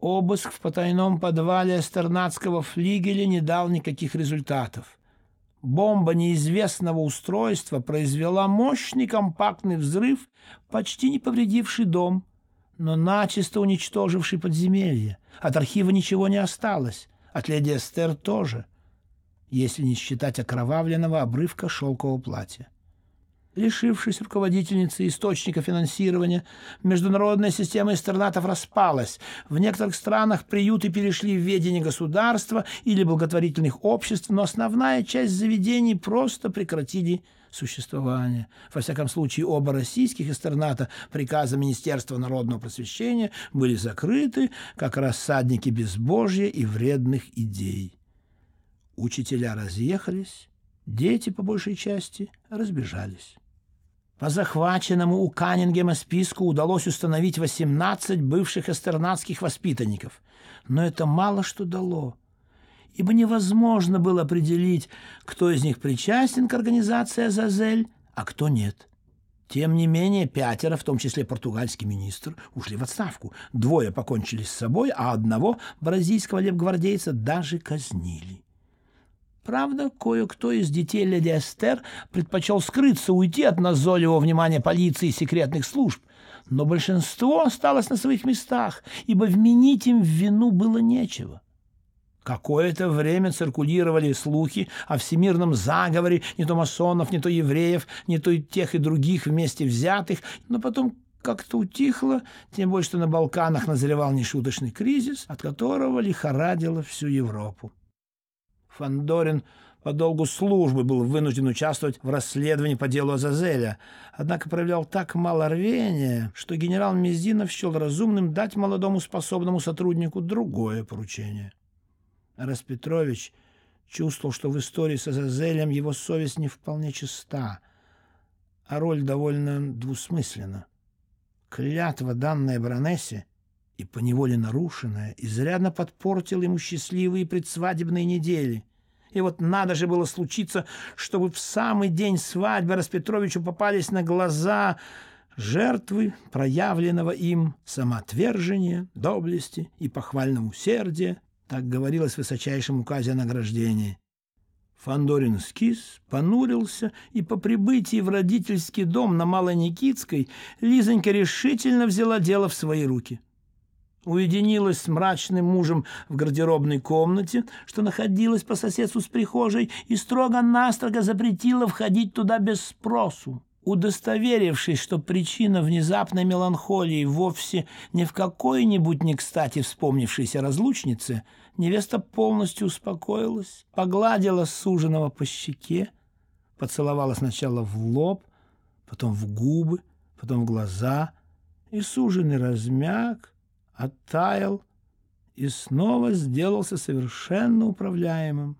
Обыск в потайном подвале Эстернадского флигеля не дал никаких результатов. Бомба неизвестного устройства произвела мощный компактный взрыв, почти не повредивший дом, но начисто уничтоживший подземелье. От архива ничего не осталось, от леди Эстер тоже, если не считать окровавленного обрывка шелкового платья. Лишившись руководительницы источника финансирования, международная система эстернатов распалась. В некоторых странах приюты перешли в ведение государства или благотворительных обществ, но основная часть заведений просто прекратили существование. Во всяком случае, оба российских эстерната приказа Министерства народного просвещения были закрыты, как рассадники безбожья и вредных идей. Учителя разъехались, дети, по большей части, разбежались. По захваченному у Каннингема списку удалось установить 18 бывших эстернадских воспитанников. Но это мало что дало, ибо невозможно было определить, кто из них причастен к организации «Азазель», а кто нет. Тем не менее, пятеро, в том числе португальский министр, ушли в отставку. Двое покончили с собой, а одного бразильского лепгвардейца даже казнили. Правда, кое-кто из детей леди Эстер предпочел скрыться, уйти от назойливого внимания полиции и секретных служб, но большинство осталось на своих местах, ибо вменить им в вину было нечего. Какое-то время циркулировали слухи о всемирном заговоре не то масонов, не то евреев, не то и тех и других вместе взятых, но потом как-то утихло, тем более, что на Балканах назревал нешуточный кризис, от которого лихорадило всю Европу. Фандорин по долгу службы был вынужден участвовать в расследовании по делу Азазеля, однако проявлял так мало рвения, что генерал Мезинов счел разумным дать молодому способному сотруднику другое поручение. Распетрович чувствовал, что в истории с Азазелем его совесть не вполне чиста, а роль довольно двусмысленна. Клятва, данная баронессе, и поневоле нарушенная, изрядно подпортила ему счастливые предсвадебные недели. И вот надо же было случиться, чтобы в самый день свадьбы Распетровичу попались на глаза жертвы проявленного им самоотвержения, доблести и похвального усердия, так говорилось в высочайшем указе о награждении. Фандорин скис, понурился, и по прибытии в родительский дом на Малой Никитской Лизонька решительно взяла дело в свои руки – уединилась с мрачным мужем в гардеробной комнате, что находилась по соседству с прихожей, и строго-настрого запретила входить туда без спросу. Удостоверившись, что причина внезапной меланхолии вовсе не в какой-нибудь не кстати вспомнившейся разлучнице, невеста полностью успокоилась, погладила суженого по щеке, поцеловала сначала в лоб, потом в губы, потом в глаза, и суженый размяк, оттаял и снова сделался совершенно управляемым.